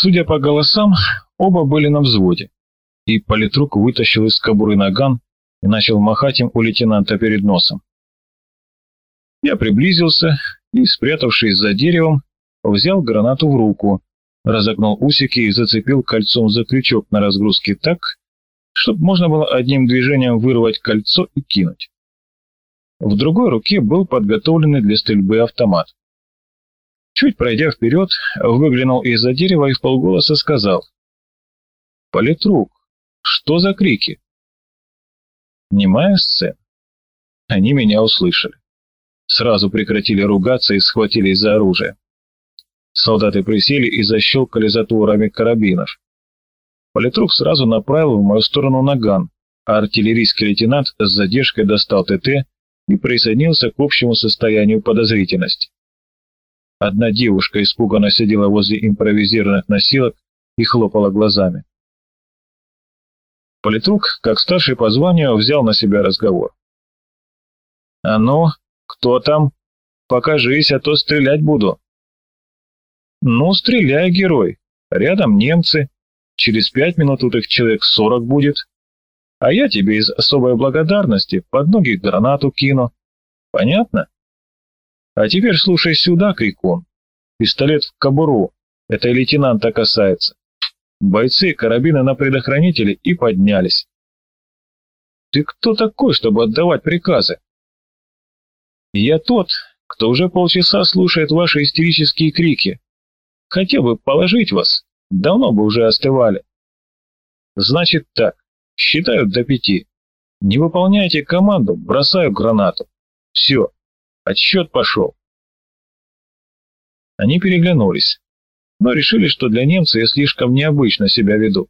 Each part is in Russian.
Судя по голосам, оба были на взводе, и политрук вытащил из кобуры наган и начал махать им у лейтенанта перед носом. Я приблизился и, спрятавшись за деревом, взял гранату в руку, разогнул усики и зацепил кольцом за крючок на разгрузке так, чтобы можно было одним движением вырвать кольцо и кинуть. В другой руке был подготовленный для стрельбы автомат. Чуть пройдя вперед, выглянул из-за дерева и в полголоса сказал. «Политрук, что за крики?» Немая сцена. Они меня услышали. Сразу прекратили ругаться и схватились за оружие. Солдаты присели и защелкали затворами карабинов. Политрук сразу направил в мою сторону наган, а артиллерийский лейтенант с задержкой достал ТТ и присоединился к общему состоянию подозрительности. Одна девушка испуганно сидела возле импровизированных носилок и хлопала глазами. Политрук, как старший по званию, взял на себя разговор. «А ну, кто там? Покажись, а то стрелять буду». «Ну, стреляй, герой. Рядом немцы. Через пять минут тут их человек сорок будет. А я тебе из особой благодарности под ноги гранату кину. Понятно? А теперь слушай сюда, крикун. Пистолет в кобуру. Это и лейтенанта касается. Бойцы карабины на предохранителе и поднялись. Ты кто такой, чтобы отдавать приказы? Я тот, кто уже полчаса слушает ваши истерические крики. Хотел бы положить вас, давно бы уже остывали. Значит так, считаю до пяти. Не выполняйте команду, бросаю гранату. Все, отсчет пошел. Они переглянулись, но решили, что для немца я слишком необычно себя веду.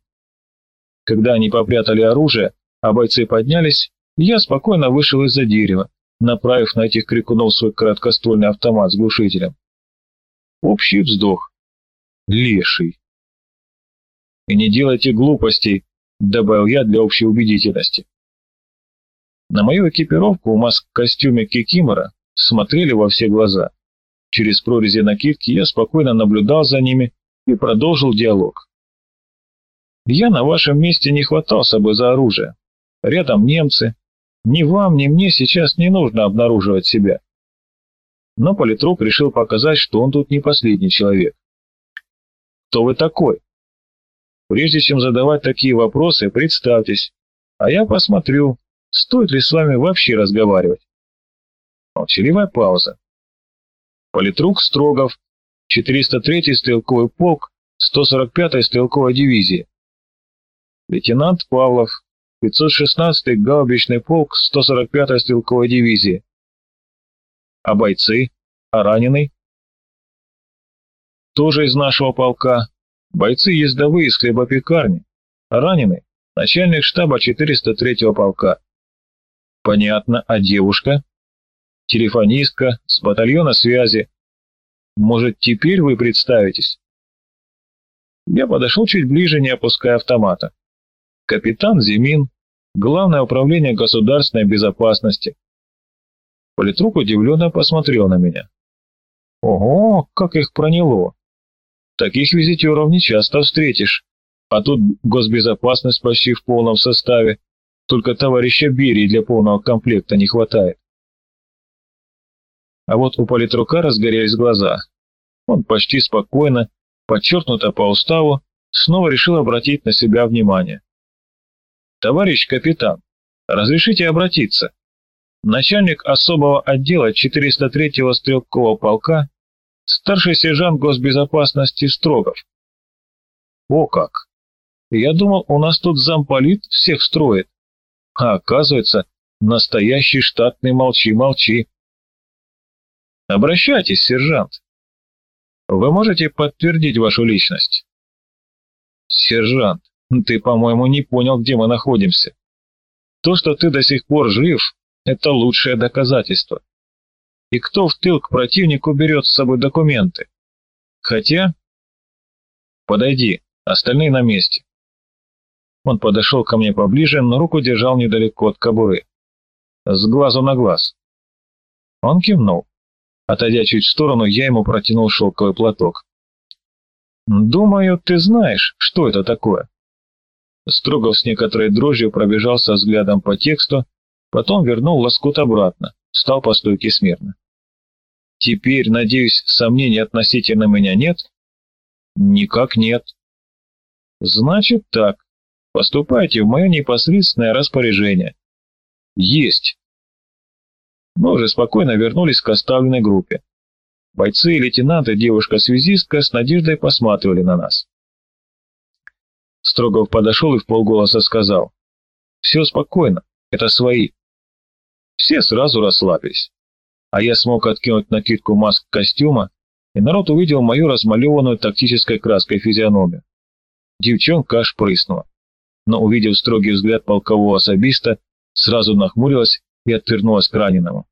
Когда они попрятали оружие, а бойцы поднялись, я спокойно вышел из-за дерева, направив на этих крикунов свой краткоствольный автомат с глушителем. Общий вздох. Леший. «И не делайте глупостей», — добавил я для общей убедительности. На мою экипировку в маск-костюме Кикимора смотрели во все глаза. Через прорези накидки я спокойно наблюдал за ними и продолжил диалог. Я на вашем месте не хватался бы за оружие. Рядом немцы. Ни вам, ни мне сейчас не нужно обнаруживать себя. Но политрук решил показать, что он тут не последний человек. Кто вы такой? Прежде чем задавать такие вопросы, представьтесь, а я посмотрю, стоит ли с вами вообще разговаривать. Молчаливая пауза. Политрук Строгов, 403-й стрелковый полк, 145-й стрелковой дивизии. Лейтенант Павлов, 516-й гаубичный полк, 145-й стрелковой дивизии. А бойцы? А раненый? тоже из нашего полка, бойцы ездовые из хлебопекарни, а раненый – начальник штаба 403-го полка. Понятно, а девушка? Телефонистка с батальона связи. Может, теперь вы представитесь? Я подошел чуть ближе, не опуская автомата. Капитан Зимин, Главное управление государственной безопасности. Политрук удивленно посмотрел на меня. Ого, как их проняло! Таких визитеров не часто встретишь. А тут госбезопасность почти в полном составе. Только товарища Берии для полного комплекта не хватает. А вот у политрука разгорелись глаза. Он почти спокойно, подчеркнуто по уставу, снова решил обратить на себя внимание. «Товарищ капитан, разрешите обратиться? Начальник особого отдела 403-го стрелкового полка старший сержант госбезопасности Строгов. О как! Я думал, у нас тут замполит всех строит. А оказывается, настоящий штатный молчи-молчи. Обращайтесь, сержант. Вы можете подтвердить вашу личность? Сержант, ты, по-моему, не понял, где мы находимся. То, что ты до сих пор жив, это лучшее доказательство и кто в тыл к противнику берет с собой документы. Хотя... Подойди, остальные на месте. Он подошел ко мне поближе, но руку держал недалеко от кобуры. С глазу на глаз. Он кивнул. Отойдя чуть в сторону, я ему протянул шелковый платок. Думаю, ты знаешь, что это такое. Строгов с некоторой дрожью пробежался взглядом по тексту, потом вернул лоскут обратно, встал по стойке смирно. Теперь, надеюсь, сомнений относительно меня нет? Никак нет. Значит так, поступайте в мое непосредственное распоряжение. Есть. Мы уже спокойно вернулись к оставленной группе. Бойцы и лейтенанты, девушка-связистка с надеждой посматривали на нас. Строгов подошел и в полголоса сказал. «Все спокойно, это свои». Все сразу расслабились. А я смог откинуть накидку маск костюма, и народ увидел мою размалеванную тактической краской физиономию. Девчонка аж прыснула, но, увидев строгий взгляд полкового особиста, сразу нахмурилась и отвернулась к раненому.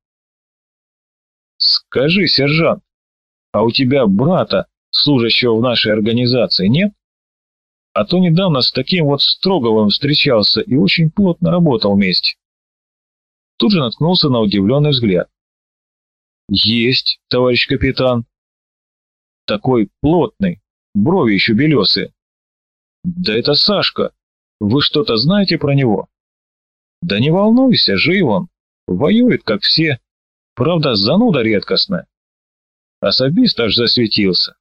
«Скажи, сержант, а у тебя брата, служащего в нашей организации, нет?» А то недавно с таким вот Строговым встречался и очень плотно работал вместе. Тут же наткнулся на удивленный взгляд. «Есть, товарищ капитан». «Такой плотный, брови еще белесые». «Да это Сашка. Вы что-то знаете про него?» «Да не волнуйся, жив он. Воюет, как все. Правда, зануда редкостная». Особист аж засветился.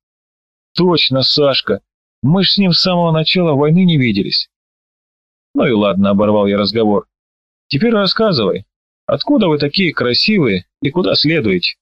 «Точно, Сашка. Мы ж с ним с самого начала войны не виделись. Ну и ладно, оборвал я разговор. Теперь рассказывай, откуда вы такие красивые и куда следуете?